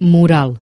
moral.